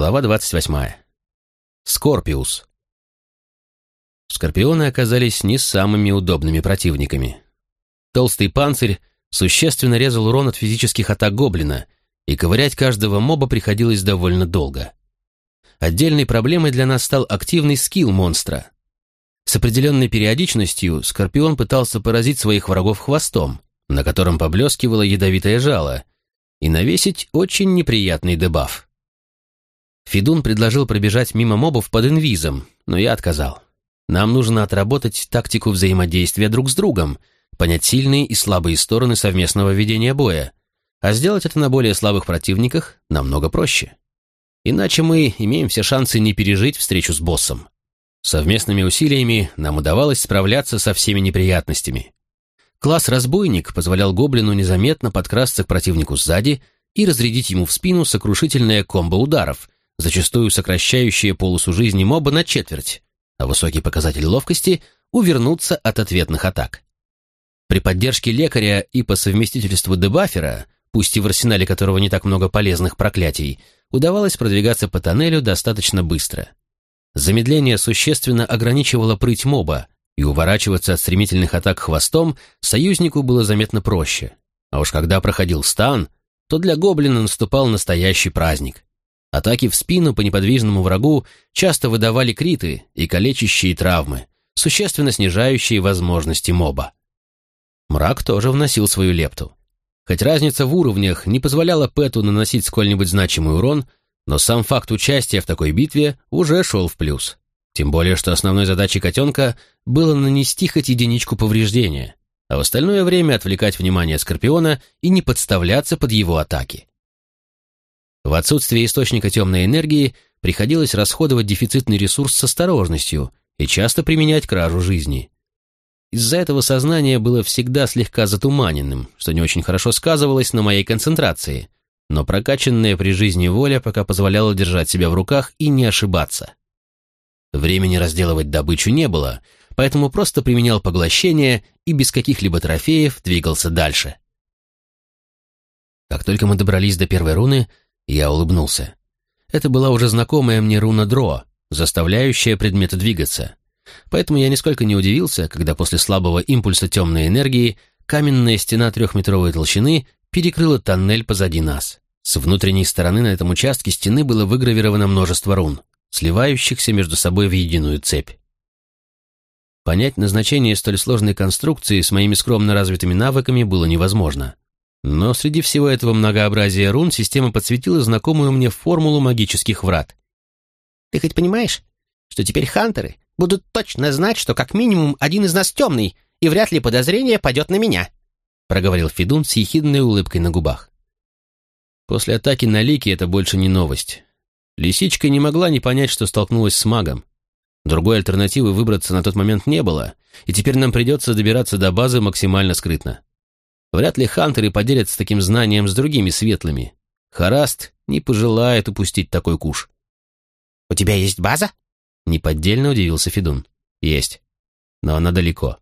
Глава 28. Скорпиус. Скорпионы оказались не самыми удобными противниками. Толстый панцирь существенно резал урон от физических атак гоблина, и ковырять каждого моба приходилось довольно долго. Отдельной проблемой для нас стал активный скилл монстра. С определенной периодичностью Скорпион пытался поразить своих врагов хвостом, на котором поблескивало ядовитое жало, и навесить очень неприятный дебаф. Федун предложил пробежать мимо мобов под инвизом, но я отказал. Нам нужно отработать тактику взаимодействия друг с другом, понять сильные и слабые стороны совместного ведения боя, а сделать это на более слабых противниках намного проще. Иначе мы имеем все шансы не пережить встречу с боссом. Совместными усилиями нам удавалось справляться со всеми неприятностями. Класс «Разбойник» позволял гоблину незаметно подкрасться к противнику сзади и разрядить ему в спину сокрушительное комбо ударов, зачастую сокращающие полосу жизни моба на четверть, а высокий показатель ловкости — увернуться от ответных атак. При поддержке лекаря и по совместительству дебафера, пусть и в арсенале которого не так много полезных проклятий, удавалось продвигаться по тоннелю достаточно быстро. Замедление существенно ограничивало прыть моба, и уворачиваться от стремительных атак хвостом союзнику было заметно проще. А уж когда проходил стан, то для гоблина наступал настоящий праздник. Атаки в спину по неподвижному врагу часто выдавали криты и калечащие травмы, существенно снижающие возможности моба. Мрак тоже вносил свою лепту. Хоть разница в уровнях не позволяла Пэту наносить сколь-нибудь значимый урон, но сам факт участия в такой битве уже шел в плюс. Тем более, что основной задачей котенка было нанести хоть единичку повреждения, а в остальное время отвлекать внимание Скорпиона и не подставляться под его атаки. В отсутствие источника темной энергии приходилось расходовать дефицитный ресурс с осторожностью и часто применять кражу жизни. Из-за этого сознание было всегда слегка затуманенным, что не очень хорошо сказывалось на моей концентрации, но прокачанная при жизни воля пока позволяла держать себя в руках и не ошибаться. Времени разделывать добычу не было, поэтому просто применял поглощение и без каких-либо трофеев двигался дальше. Как только мы добрались до первой руны, я улыбнулся. Это была уже знакомая мне руна Дро, заставляющая предметы двигаться. Поэтому я нисколько не удивился, когда после слабого импульса темной энергии каменная стена трехметровой толщины перекрыла тоннель позади нас. С внутренней стороны на этом участке стены было выгравировано множество рун, сливающихся между собой в единую цепь. Понять назначение столь сложной конструкции с моими скромно развитыми навыками было невозможно. Но среди всего этого многообразия рун система подсветила знакомую мне формулу магических врат. «Ты хоть понимаешь, что теперь хантеры будут точно знать, что как минимум один из нас темный, и вряд ли подозрение падет на меня?» проговорил Федун с ехидной улыбкой на губах. После атаки на Лики это больше не новость. Лисичка не могла не понять, что столкнулась с магом. Другой альтернативы выбраться на тот момент не было, и теперь нам придется добираться до базы максимально скрытно. Вряд ли хантеры поделятся таким знанием с другими светлыми. Хараст не пожелает упустить такой куш. «У тебя есть база?» Неподдельно удивился Федун. «Есть. Но она далеко.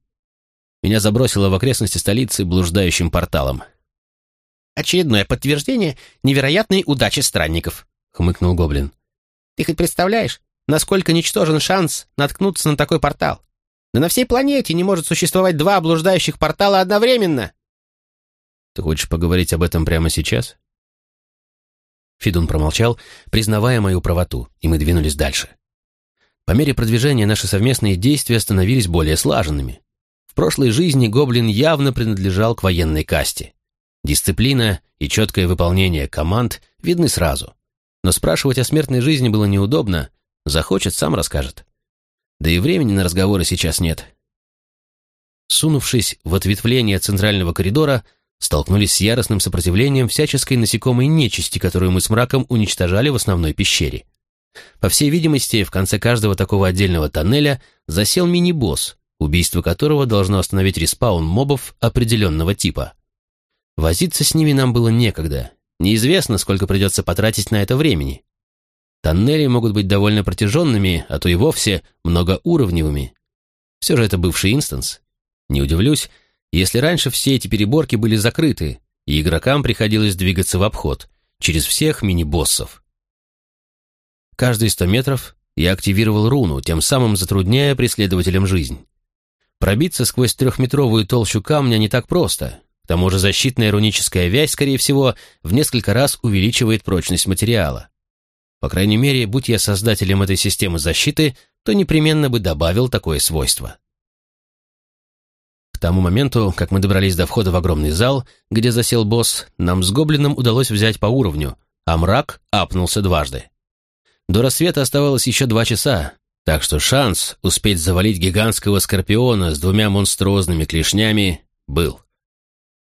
Меня забросило в окрестности столицы блуждающим порталом». «Очередное подтверждение невероятной удачи странников», — хмыкнул Гоблин. «Ты хоть представляешь, насколько ничтожен шанс наткнуться на такой портал? Да на всей планете не может существовать два блуждающих портала одновременно!» Ты хочешь поговорить об этом прямо сейчас?» Фидун промолчал, признавая мою правоту, и мы двинулись дальше. По мере продвижения наши совместные действия становились более слаженными. В прошлой жизни гоблин явно принадлежал к военной касте. Дисциплина и четкое выполнение команд видны сразу. Но спрашивать о смертной жизни было неудобно, захочет, сам расскажет. Да и времени на разговоры сейчас нет. Сунувшись в ответвление центрального коридора, столкнулись с яростным сопротивлением всяческой насекомой нечисти, которую мы с мраком уничтожали в основной пещере. По всей видимости, в конце каждого такого отдельного тоннеля засел мини-босс, убийство которого должно остановить респаун мобов определенного типа. Возиться с ними нам было некогда. Неизвестно, сколько придется потратить на это времени. Тоннели могут быть довольно протяженными, а то и вовсе многоуровневыми. Все же это бывший инстанс. Не удивлюсь, если раньше все эти переборки были закрыты, и игрокам приходилось двигаться в обход, через всех мини-боссов. Каждые сто метров я активировал руну, тем самым затрудняя преследователям жизнь. Пробиться сквозь трехметровую толщу камня не так просто. К тому же защитная руническая вязь, скорее всего, в несколько раз увеличивает прочность материала. По крайней мере, будь я создателем этой системы защиты, то непременно бы добавил такое свойство. К тому моменту, как мы добрались до входа в огромный зал, где засел босс, нам с гоблином удалось взять по уровню, а мрак апнулся дважды. До рассвета оставалось еще два часа, так что шанс успеть завалить гигантского скорпиона с двумя монструозными клешнями был.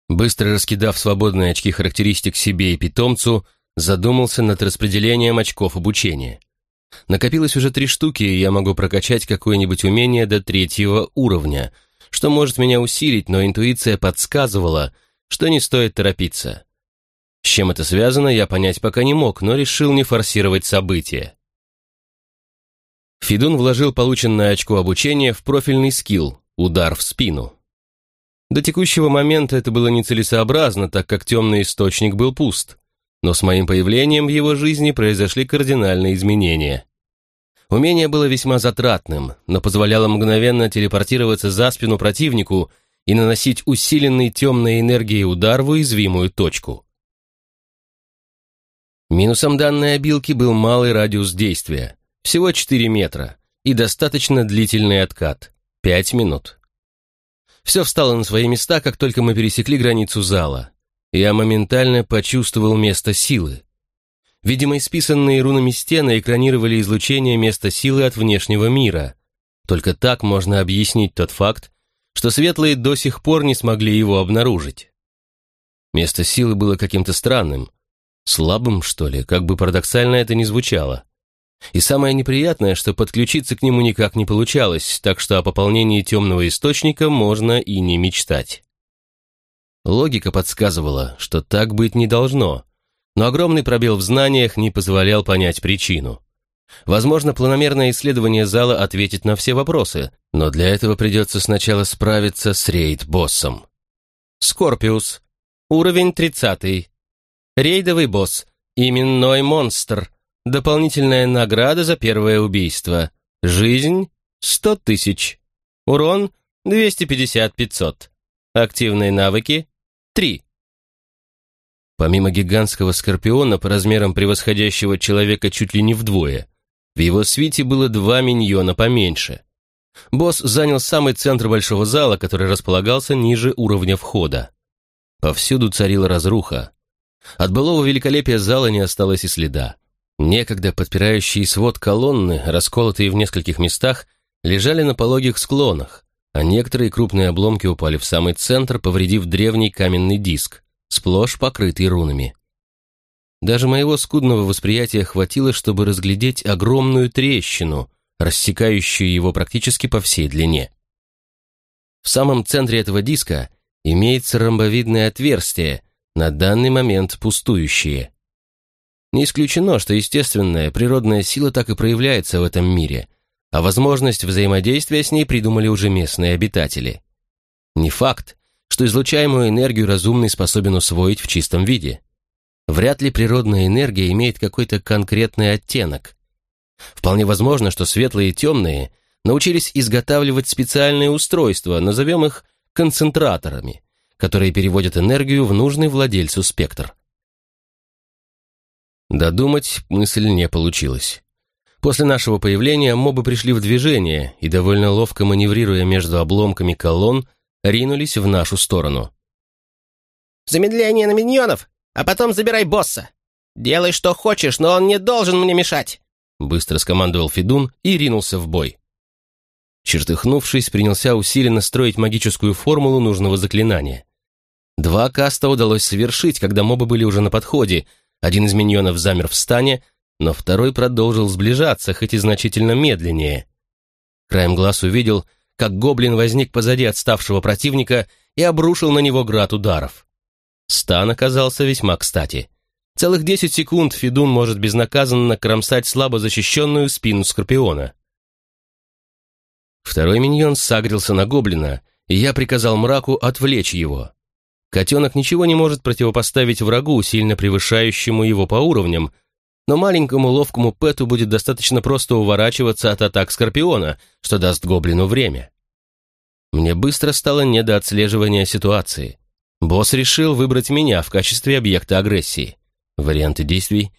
Быстро раскидав свободные очки характеристик себе и питомцу, задумался над распределением очков обучения. Накопилось уже три штуки, и я могу прокачать какое-нибудь умение до третьего уровня, что может меня усилить, но интуиция подсказывала, что не стоит торопиться. С чем это связано, я понять пока не мог, но решил не форсировать события. Фидун вложил полученное очко обучения в профильный скилл «Удар в спину». До текущего момента это было нецелесообразно, так как темный источник был пуст. Но с моим появлением в его жизни произошли кардинальные изменения. Умение было весьма затратным, но позволяло мгновенно телепортироваться за спину противнику и наносить усиленный темной энергией удар в уязвимую точку. Минусом данной обилки был малый радиус действия, всего 4 метра, и достаточно длительный откат, 5 минут. Все встало на свои места, как только мы пересекли границу зала. Я моментально почувствовал место силы. Видимо, исписанные рунами стены экранировали излучение места силы от внешнего мира. Только так можно объяснить тот факт, что светлые до сих пор не смогли его обнаружить. Место силы было каким-то странным, слабым, что ли, как бы парадоксально это ни звучало. И самое неприятное, что подключиться к нему никак не получалось, так что о пополнении темного источника можно и не мечтать. Логика подсказывала, что так быть не должно, но огромный пробел в знаниях не позволял понять причину. Возможно, планомерное исследование зала ответит на все вопросы, но для этого придется сначала справиться с рейд-боссом. Скорпиус. Уровень 30. Рейдовый босс. Именной монстр. Дополнительная награда за первое убийство. Жизнь – 100 тысяч. Урон – 250-500. Активные навыки 3. Помимо гигантского скорпиона, по размерам превосходящего человека чуть ли не вдвое, в его свите было два миньона поменьше. Босс занял самый центр большого зала, который располагался ниже уровня входа. Повсюду царила разруха. От былого великолепия зала не осталось и следа. Некогда подпирающие свод колонны, расколотые в нескольких местах, лежали на пологих склонах, а некоторые крупные обломки упали в самый центр, повредив древний каменный диск, сплошь покрытый рунами. Даже моего скудного восприятия хватило, чтобы разглядеть огромную трещину, рассекающую его практически по всей длине. В самом центре этого диска имеется ромбовидное отверстие, на данный момент пустующее. Не исключено, что естественная природная сила так и проявляется в этом мире – а возможность взаимодействия с ней придумали уже местные обитатели. Не факт, что излучаемую энергию разумный способен усвоить в чистом виде. Вряд ли природная энергия имеет какой-то конкретный оттенок. Вполне возможно, что светлые и темные научились изготавливать специальные устройства, назовем их концентраторами, которые переводят энергию в нужный владельцу спектр. Додумать мысль не получилась. После нашего появления мобы пришли в движение и, довольно ловко маневрируя между обломками колонн, ринулись в нашу сторону. «Замедление на миньонов, а потом забирай босса! Делай, что хочешь, но он не должен мне мешать!» Быстро скомандовал Федун и ринулся в бой. Чертыхнувшись, принялся усиленно строить магическую формулу нужного заклинания. Два каста удалось совершить, когда мобы были уже на подходе, один из миньонов замер в стане, но второй продолжил сближаться, хоть и значительно медленнее. Краем глаз увидел, как гоблин возник позади отставшего противника и обрушил на него град ударов. Стан оказался весьма кстати. Целых десять секунд Федун может безнаказанно кромсать слабо защищенную спину Скорпиона. Второй миньон сагрился на гоблина, и я приказал мраку отвлечь его. Котенок ничего не может противопоставить врагу, сильно превышающему его по уровням, но маленькому ловкому Пэту будет достаточно просто уворачиваться от атак Скорпиона, что даст Гоблину время. Мне быстро стало не до отслеживания ситуации. Босс решил выбрать меня в качестве объекта агрессии. Варианты действий.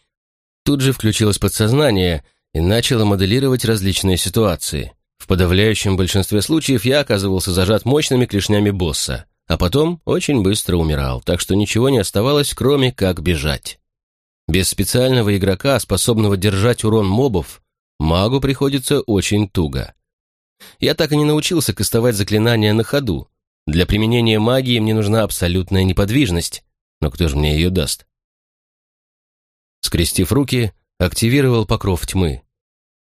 Тут же включилось подсознание и начало моделировать различные ситуации. В подавляющем большинстве случаев я оказывался зажат мощными клешнями босса, а потом очень быстро умирал, так что ничего не оставалось, кроме как бежать. Без специального игрока, способного держать урон мобов, магу приходится очень туго. Я так и не научился кастовать заклинания на ходу. Для применения магии мне нужна абсолютная неподвижность, но кто же мне ее даст? Скрестив руки, активировал покров тьмы.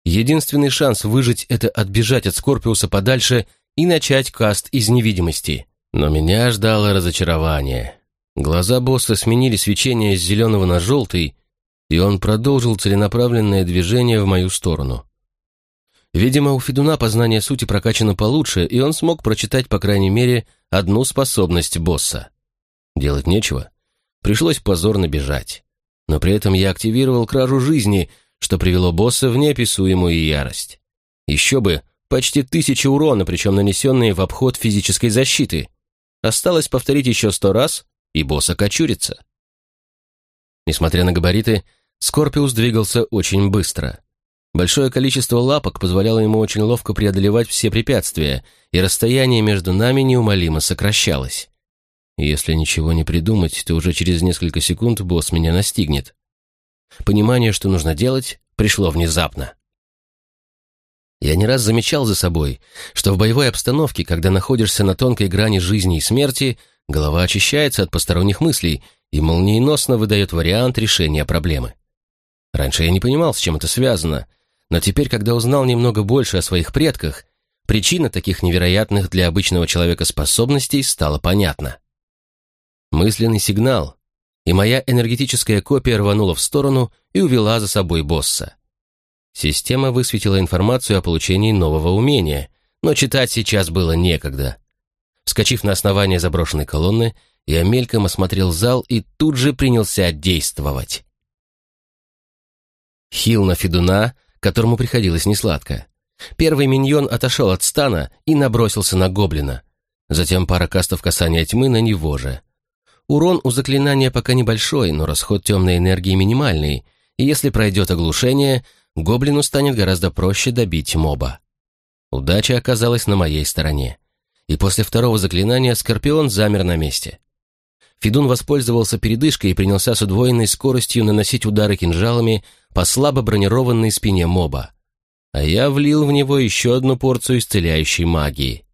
Единственный шанс выжить — это отбежать от Скорпиуса подальше и начать каст из невидимости. Но меня ждало разочарование. Глаза босса сменили свечение с зеленого на желтый, и он продолжил целенаправленное движение в мою сторону. Видимо, у Федуна познание сути прокачано получше, и он смог прочитать, по крайней мере, одну способность босса. Делать нечего. Пришлось позорно бежать. Но при этом я активировал кражу жизни, что привело босса в неописуемую ярость. Еще бы, почти тысяча урона, причем нанесенные в обход физической защиты. Осталось повторить еще сто раз, и босс окочурится. Несмотря на габариты, Скорпиус двигался очень быстро. Большое количество лапок позволяло ему очень ловко преодолевать все препятствия, и расстояние между нами неумолимо сокращалось. Если ничего не придумать, то уже через несколько секунд босс меня настигнет. Понимание, что нужно делать, пришло внезапно. Я не раз замечал за собой, что в боевой обстановке, когда находишься на тонкой грани жизни и смерти, голова очищается от посторонних мыслей и молниеносно выдает вариант решения проблемы. Раньше я не понимал, с чем это связано, но теперь, когда узнал немного больше о своих предках, причина таких невероятных для обычного человека способностей стала понятна. Мысленный сигнал, и моя энергетическая копия рванула в сторону и увела за собой босса. Система высветила информацию о получении нового умения, но читать сейчас было некогда. Вскочив на основание заброшенной колонны, я мельком осмотрел зал и тут же принялся действовать. Хил на Федуна которому приходилось несладко. Первый миньон отошел от стана и набросился на гоблина. Затем пара кастов касания тьмы на него же. Урон у заклинания пока небольшой, но расход темной энергии минимальный, и если пройдет оглушение, гоблину станет гораздо проще добить моба. Удача оказалась на моей стороне. И после второго заклинания Скорпион замер на месте. Федун воспользовался передышкой и принялся с удвоенной скоростью наносить удары кинжалами по слабо бронированной спине моба. А я влил в него еще одну порцию исцеляющей магии.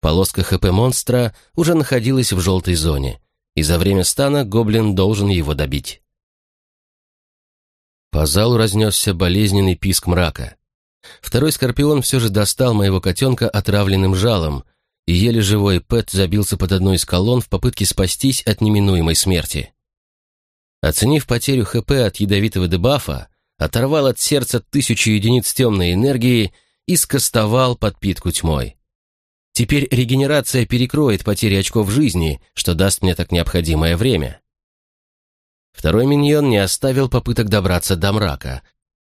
Полоска ХП монстра уже находилась в желтой зоне, и за время стана гоблин должен его добить. По залу разнесся болезненный писк мрака. Второй скорпион все же достал моего котенка отравленным жалом, и еле живой Пэт забился под одной из колонн в попытке спастись от неминуемой смерти. Оценив потерю ХП от ядовитого дебафа, оторвал от сердца тысячу единиц темной энергии и скостовал подпитку тьмой. Теперь регенерация перекроет потери очков жизни, что даст мне так необходимое время. Второй миньон не оставил попыток добраться до мрака,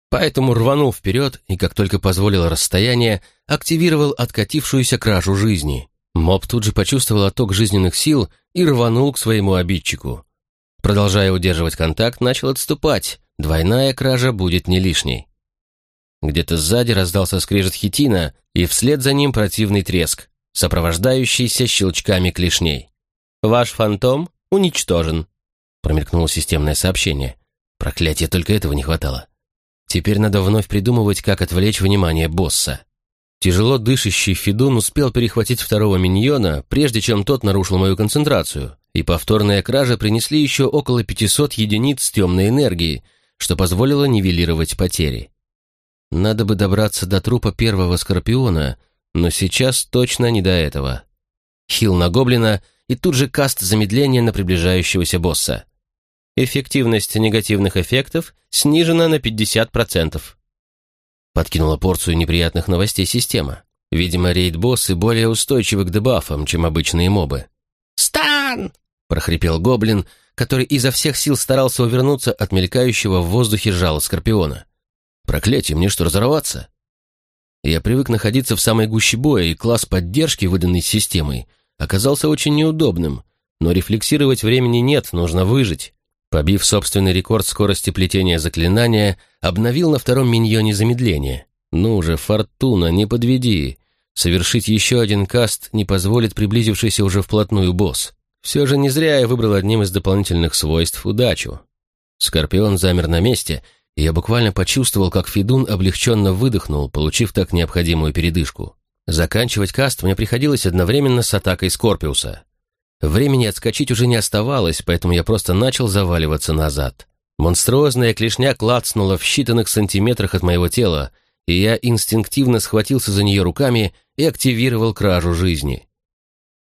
поэтому рванул вперед и, как только позволило расстояние, активировал откатившуюся кражу жизни. Моб тут же почувствовал отток жизненных сил и рванул к своему обидчику. Продолжая удерживать контакт, начал отступать. Двойная кража будет не лишней. Где-то сзади раздался скрежет хитина, и вслед за ним противный треск, сопровождающийся щелчками клешней. «Ваш фантом уничтожен», — промелькнуло системное сообщение. Проклятие, только этого не хватало. Теперь надо вновь придумывать, как отвлечь внимание босса. Тяжело дышащий Федун успел перехватить второго миньона, прежде чем тот нарушил мою концентрацию, и повторные кражи принесли еще около 500 единиц темной энергии, что позволило нивелировать потери. Надо бы добраться до трупа первого Скорпиона, но сейчас точно не до этого. Хил на Гоблина и тут же каст замедления на приближающегося босса. Эффективность негативных эффектов снижена на 50%. Подкинула порцию неприятных новостей система. Видимо, рейд-боссы более устойчивы к дебафам, чем обычные мобы. «Стан!» — прохрипел гоблин, который изо всех сил старался увернуться от мелькающего в воздухе жала Скорпиона. «Проклятие, мне что, разорваться?» Я привык находиться в самой гуще боя, и класс поддержки, выданный системой, оказался очень неудобным, но рефлексировать времени нет, нужно выжить. Побив собственный рекорд скорости плетения заклинания, обновил на втором миньоне замедление. «Ну же, Фортуна, не подведи!» Совершить еще один каст не позволит приблизившийся уже вплотную босс. Все же не зря я выбрал одним из дополнительных свойств удачу. Скорпион замер на месте, и я буквально почувствовал, как Федун облегченно выдохнул, получив так необходимую передышку. Заканчивать каст мне приходилось одновременно с атакой Скорпиуса. Времени отскочить уже не оставалось, поэтому я просто начал заваливаться назад. Монструозная клешня клацнула в считанных сантиметрах от моего тела, и я инстинктивно схватился за нее руками и активировал кражу жизни.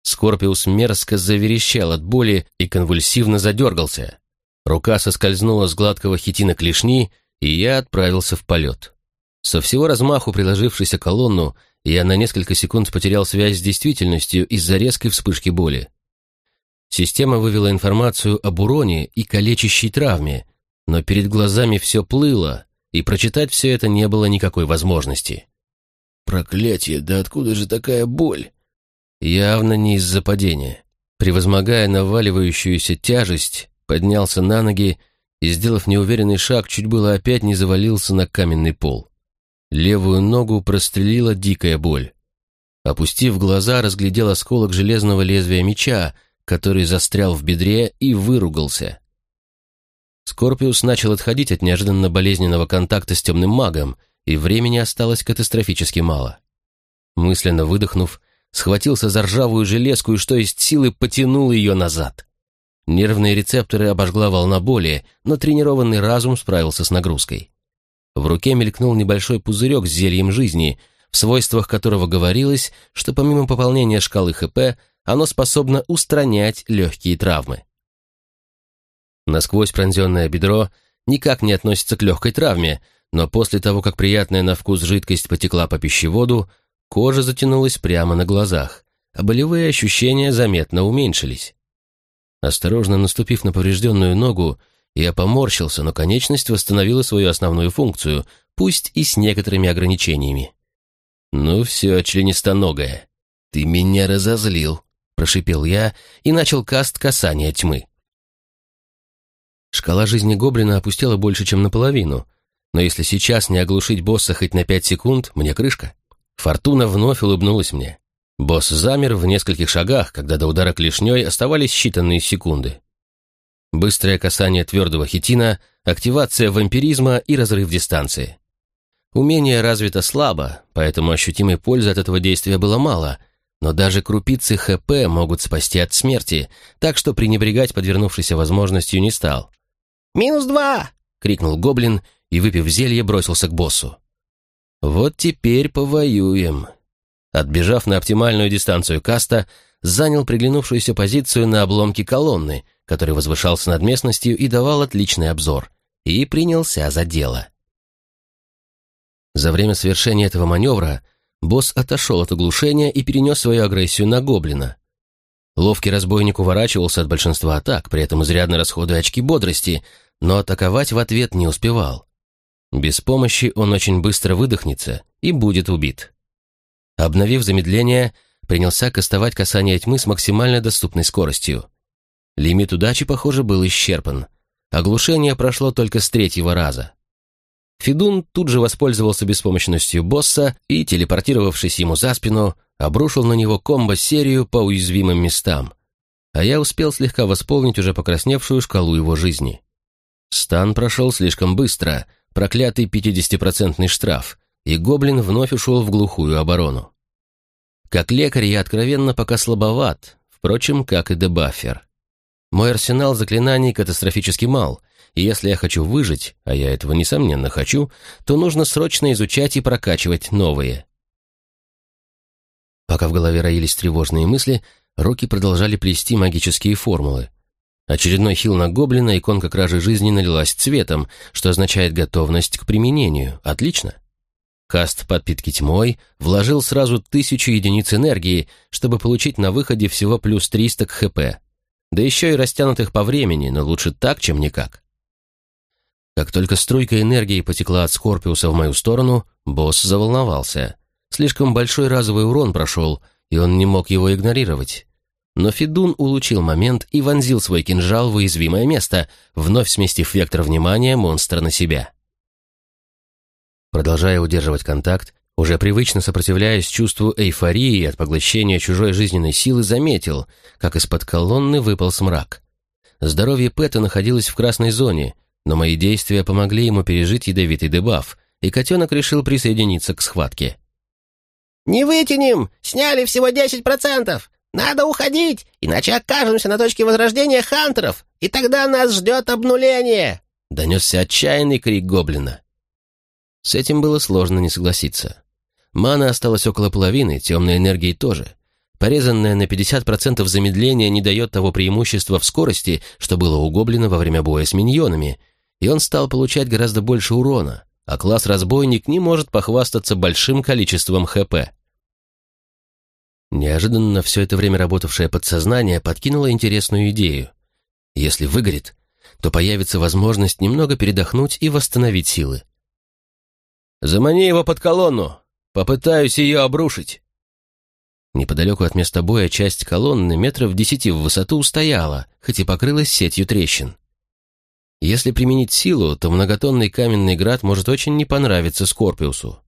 Скорпиус мерзко заверещал от боли и конвульсивно задергался. Рука соскользнула с гладкого хитина клешни, и я отправился в полет. Со всего размаху приложившись колонну, я на несколько секунд потерял связь с действительностью из-за резкой вспышки боли. Система вывела информацию об уроне и калечащей травме, но перед глазами все плыло, и прочитать все это не было никакой возможности. «Проклятие, да откуда же такая боль?» Явно не из-за падения. Превозмогая наваливающуюся тяжесть, поднялся на ноги и, сделав неуверенный шаг, чуть было опять не завалился на каменный пол. Левую ногу прострелила дикая боль. Опустив глаза, разглядел осколок железного лезвия меча, который застрял в бедре и выругался. Скорпиус начал отходить от неожиданно болезненного контакта с темным магом, и времени осталось катастрофически мало. Мысленно выдохнув, схватился за ржавую железку и что есть силы потянул ее назад. Нервные рецепторы обожгла волна боли, но тренированный разум справился с нагрузкой. В руке мелькнул небольшой пузырек с зельем жизни, в свойствах которого говорилось, что помимо пополнения шкалы ХП, оно способно устранять легкие травмы. Насквозь пронзенное бедро никак не относится к легкой травме, но после того, как приятная на вкус жидкость потекла по пищеводу, кожа затянулась прямо на глазах, а болевые ощущения заметно уменьшились. Осторожно наступив на поврежденную ногу, я поморщился, но конечность восстановила свою основную функцию, пусть и с некоторыми ограничениями. «Ну все, членистоногая, ты меня разозлил», — прошипел я и начал каст касания тьмы. Шкала жизни гоблина опустела больше, чем наполовину, но если сейчас не оглушить босса хоть на пять секунд, мне крышка. Фортуна вновь улыбнулась мне. Босс замер в нескольких шагах, когда до удара клешней оставались считанные секунды. Быстрое касание твердого хитина, активация вампиризма и разрыв дистанции. Умение развито слабо, поэтому ощутимой пользы от этого действия было мало, но даже крупицы ХП могут спасти от смерти, так что пренебрегать подвернувшейся возможностью не стал. «Минус два!» — крикнул гоблин и, выпив зелье, бросился к боссу. «Вот теперь повоюем». Отбежав на оптимальную дистанцию каста, занял приглянувшуюся позицию на обломке колонны, который возвышался над местностью и давал отличный обзор, и принялся за дело. За время совершения этого маневра босс отошел от оглушения и перенес свою агрессию на гоблина. Ловкий разбойник уворачивался от большинства атак, при этом изрядно расходуя очки бодрости, но атаковать в ответ не успевал. Без помощи он очень быстро выдохнется и будет убит. Обновив замедление, принялся кастовать касание тьмы с максимально доступной скоростью. Лимит удачи, похоже, был исчерпан. Оглушение прошло только с третьего раза. Федун тут же воспользовался беспомощностью босса и, телепортировавшись ему за спину, обрушил на него комбо-серию по уязвимым местам, а я успел слегка восполнить уже покрасневшую шкалу его жизни. Стан прошел слишком быстро, проклятый 50-процентный штраф, и гоблин вновь ушел в глухую оборону. Как лекарь я откровенно пока слабоват, впрочем, как и дебафер. Мой арсенал заклинаний катастрофически мал, и если я хочу выжить, а я этого несомненно хочу, то нужно срочно изучать и прокачивать новые. Пока в голове роились тревожные мысли, руки продолжали плести магические формулы. Очередной хил на гоблина, иконка кражи жизни налилась цветом, что означает готовность к применению. Отлично. Каст подпитки тьмой вложил сразу тысячу единиц энергии, чтобы получить на выходе всего плюс 300 к ХП. да еще и растянутых по времени, но лучше так, чем никак. Как только струйка энергии потекла от Скорпиуса в мою сторону, босс заволновался. Слишком большой разовый урон прошел, и он не мог его игнорировать. Но Федун улучил момент и вонзил свой кинжал в уязвимое место, вновь сместив вектор внимания монстра на себя. Продолжая удерживать контакт, уже привычно сопротивляясь чувству эйфории от поглощения чужой жизненной силы, заметил, как из-под колонны выпал смрак. Здоровье Пэта находилось в красной зоне, но мои действия помогли ему пережить ядовитый дебаф, и котенок решил присоединиться к схватке. «Не вытянем! Сняли всего 10%! Надо уходить, иначе окажемся на точке возрождения хантеров, и тогда нас ждет обнуление!» Донесся отчаянный крик гоблина. С этим было сложно не согласиться. Мана осталось около половины, темной энергии тоже. Порезанное на 50% замедление не дает того преимущества в скорости, что было у гоблина во время боя с миньонами, и он стал получать гораздо больше урона, а класс разбойник не может похвастаться большим количеством ХП. Неожиданно все это время работавшее подсознание подкинуло интересную идею. Если выгорит, то появится возможность немного передохнуть и восстановить силы. «Замани его под колонну! Попытаюсь ее обрушить!» Неподалеку от места боя часть колонны метров десяти в высоту устояла, хоть и покрылась сетью трещин. Если применить силу, то многотонный каменный град может очень не понравиться Скорпиусу.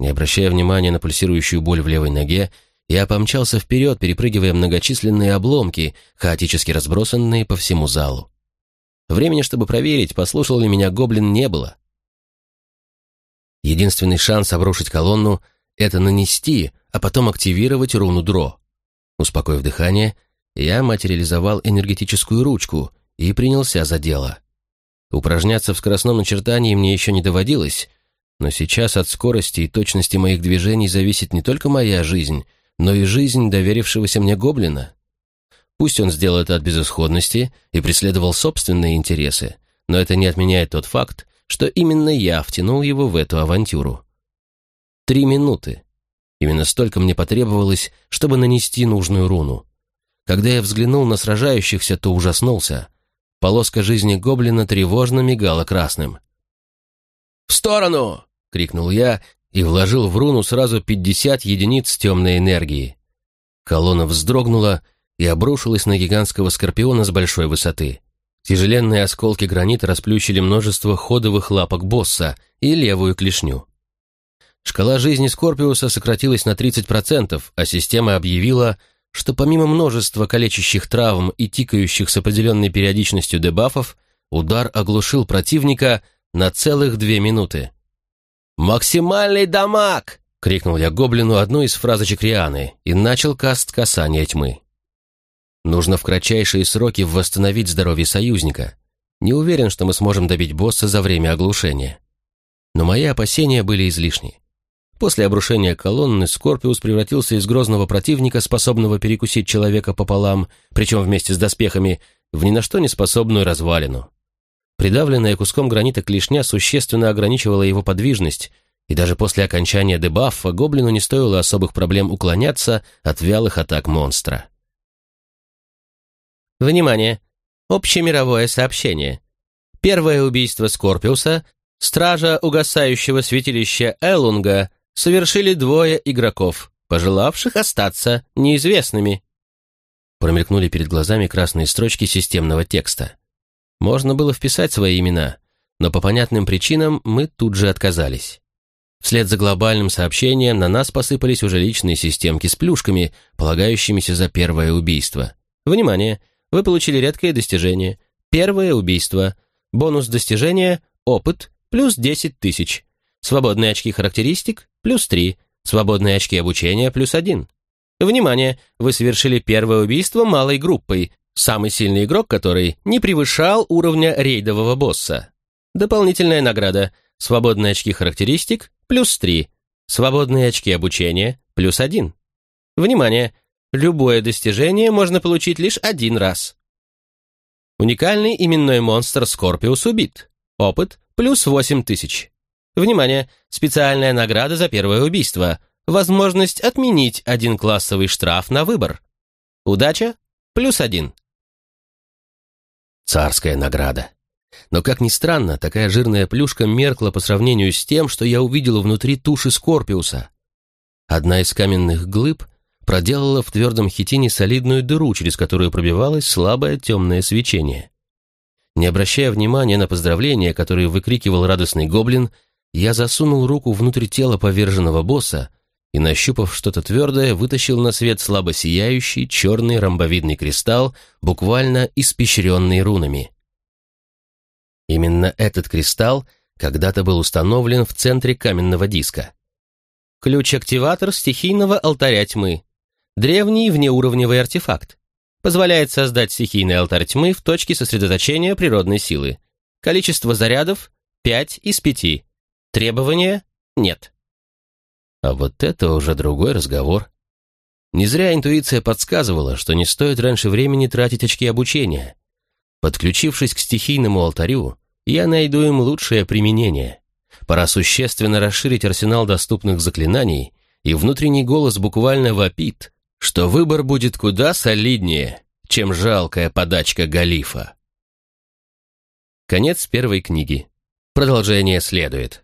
Не обращая внимания на пульсирующую боль в левой ноге, я помчался вперед, перепрыгивая многочисленные обломки, хаотически разбросанные по всему залу. Времени, чтобы проверить, послушал ли меня гоблин, не было. Единственный шанс обрушить колонну — это нанести, а потом активировать руну Дро. Успокоив дыхание, я материализовал энергетическую ручку и принялся за дело. Упражняться в скоростном начертании мне еще не доводилось, но сейчас от скорости и точности моих движений зависит не только моя жизнь, но и жизнь доверившегося мне гоблина. Пусть он сделал это от безысходности и преследовал собственные интересы, но это не отменяет тот факт, что именно я втянул его в эту авантюру. Три минуты. Именно столько мне потребовалось, чтобы нанести нужную руну. Когда я взглянул на сражающихся, то ужаснулся. Полоска жизни гоблина тревожно мигала красным. «В сторону!» — крикнул я и вложил в руну сразу 50 единиц темной энергии. Колонна вздрогнула и обрушилась на гигантского скорпиона с большой высоты. Тяжеленные осколки гранита расплющили множество ходовых лапок босса и левую клешню. Шкала жизни Скорпиуса сократилась на 30%, а система объявила, что помимо множества калечащих травм и тикающих с определенной периодичностью дебафов, удар оглушил противника на целых две минуты. «Максимальный дамаг!» — крикнул я гоблину одну из фразочек Рианы и начал каст касания тьмы. Нужно в кратчайшие сроки восстановить здоровье союзника. Не уверен, что мы сможем добить босса за время оглушения. Но мои опасения были излишни. После обрушения колонны Скорпиус превратился из грозного противника, способного перекусить человека пополам, причем вместе с доспехами, в ни на что не способную развалину. Придавленная куском гранита клешня существенно ограничивала его подвижность, и даже после окончания дебафа гоблину не стоило особых проблем уклоняться от вялых атак монстра. Внимание! Общемировое сообщение. Первое убийство Скорпиуса, стража угасающего святилища Элунга, совершили двое игроков, пожелавших остаться неизвестными. Промелькнули перед глазами красные строчки системного текста. Можно было вписать свои имена, но по понятным причинам мы тут же отказались. Вслед за глобальным сообщением на нас посыпались уже личные системки с плюшками, полагающимися за первое убийство. Внимание! Вы получили редкое достижение. Первое убийство. Бонус достижения – опыт, плюс 10 тысяч. Свободные очки характеристик – плюс 3. Свободные очки обучения – плюс 1. Внимание! Вы совершили первое убийство малой группой, Самый сильный игрок, который не превышал уровня рейдового босса. Дополнительная награда. Свободные очки характеристик – плюс 3. Свободные очки обучения – плюс 1. Внимание! Любое достижение можно получить лишь один раз. Уникальный именной монстр Скорпиус убит. Опыт – плюс 8000. Внимание! Специальная награда за первое убийство. Возможность отменить один классовый штраф на выбор. Удача – плюс один. Царская награда. Но, как ни странно, такая жирная плюшка меркла по сравнению с тем, что я увидел внутри туши Скорпиуса. Одна из каменных глыб проделала в твердом хитине солидную дыру, через которую пробивалось слабое темное свечение. Не обращая внимания на поздравления, которые выкрикивал радостный гоблин, я засунул руку внутрь тела поверженного босса и, нащупав что-то твердое, вытащил на свет слабо сияющий черный ромбовидный кристалл, буквально испещренный рунами. Именно этот кристалл когда-то был установлен в центре каменного диска. Ключ-активатор стихийного алтаря тьмы. Древний внеуровневый артефакт. Позволяет создать стихийный алтарь тьмы в точке сосредоточения природной силы. Количество зарядов — 5 из 5. Требования — нет. А вот это уже другой разговор. Не зря интуиция подсказывала, что не стоит раньше времени тратить очки обучения. Подключившись к стихийному алтарю, я найду им лучшее применение. Пора существенно расширить арсенал доступных заклинаний, и внутренний голос буквально вопит, что выбор будет куда солиднее, чем жалкая подачка Галифа. Конец первой книги. Продолжение следует.